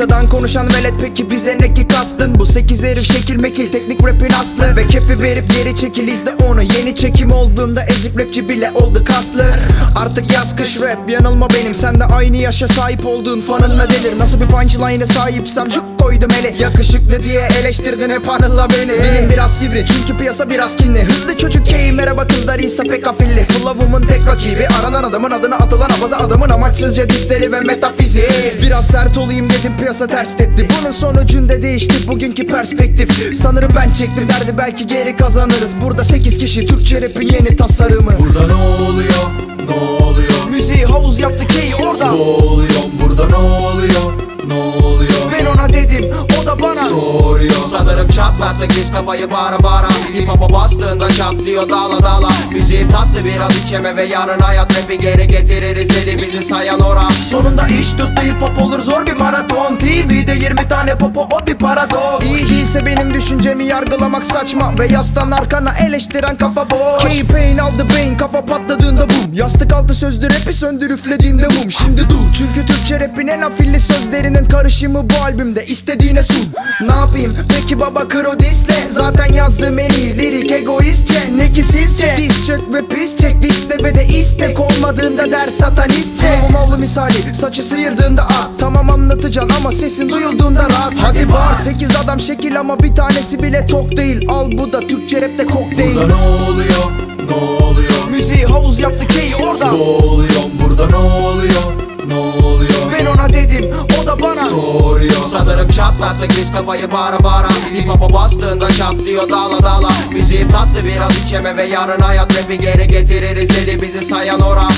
Arkadan konuşan velet peki bize ne ki kastın? Bu sekiz herif şekil mekil teknik rapin aslı. Ve kepi verip geri çekil izle onu. Yeni çekim olduğunda ezik rapçi bile oldu kaslı. Artık yaz kış rap yanılma benim. Sen de aynı yaşa sahip olduğun fanınla delir? Nasıl bir punchline'e sahipsem? Cuk koydum eli. Yakışıklı diye eleştirdin hep anılla beni. Dilim biraz sivri çünkü piyasa biraz kinli. Hızlı çocuk key merhaba kızlar ise pek afilli. Flow'umun tek rakibi aranan adamın adına atılan abaza Adamın amaçsızca disleri ve metafiziği. Biraz sert olayım dedim piyasa ters tepti. Bunun sonucunda değişti bugünkü perspektif. Sanırım ben çektim derdi belki geri kazanırız. Burada 8 kişi Türkçe rapin yeni tasarımı. Burada ne oluyor? Ne oluyor? Dedim o da bana. Soruyor Sanırım çatlattık biz kafayı bağıra bağıra Hip hop'a bastığında çatlıyor dağla dağla Bizim tatlı biraz içeme ve yarın hayat rapi geri getiririz dedi bizi sayan ora. Sonunda iş tuttu hip hop olur zor bir maraton. TV'de 20 tane popo o bir paradoks. İyi düşüncemi yargılamak saçma. Ve yastan arkana eleştiren kafa boş. K-Pain aldı beyin kafa patladığında bum Yastık altı sözlü rapi söndür üflediğinde mum. Şimdi dur çünkü Türkçe rapin en afilli sözlerinin karışımı bu albümde. İstediğine sun. Ne yapayım? Peki baba kro disle. Zaten yazdığım en iyi lirik egoistçe. Ne ki sizce? Diz çök ve pis çek liste ve de istek olmadığında der satanistçe Mavlu misali saçı sıyırdığında at Tamam anlatacaksın ama sesin duyulduğunda rahat. Hadi bağır. 8 adam şekil ama bir tanesi bile tok değil. Al bu da Türkçe rapte kok değil. Burada ne oluyor? Ne oluyor? Müziği havuz yaptı key orada. Boğuluyor Burada ne oluyor? Ne oluyor? Ben ona dedim o da bana. Soruyor Sanırım çatlattık biz kafayı bağıra bağıra. Hip hop'a bastığında çatlıyor dağla dağla Bizim tatlı biraz içeme ve yarın hayat rapi geri getiririz dedi bizi sayan ora